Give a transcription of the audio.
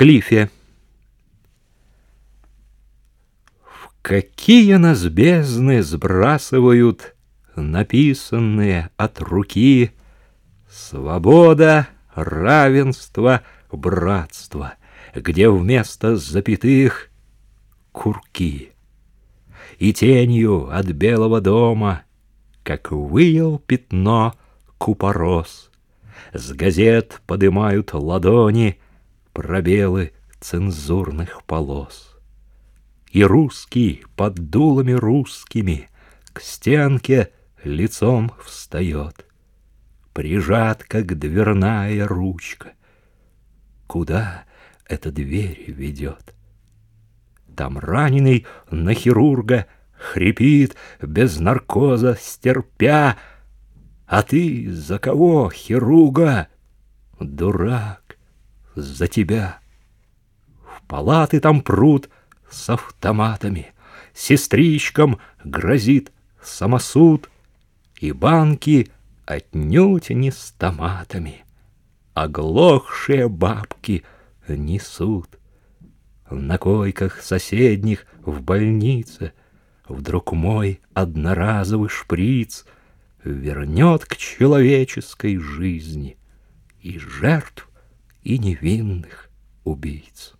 Клифе. В какие нас бездны сбрасывают написанные от руки Свобода, равенство, братство, где вместо запятых курки. И тенью от белого дома, как выел пятно купорос, с газет подымают ладони пробелы цензурных полос. И русский под дулами русскими к стенке лицом встает, прижат, как дверная ручка. Куда эта дверь ведет? Там раненый на хирурга хрипит, без наркоза стерпя. А ты за кого, хирурга? Дурак, за тебя. В палаты там пруд с автоматами, Сестричкам грозит самосуд, И банки отнюдь не с томатами, Оглохшие бабки несут. На койках соседних в больнице Вдруг мой одноразовый шприц Вернет к человеческой жизни И жертв, и невинных убийц.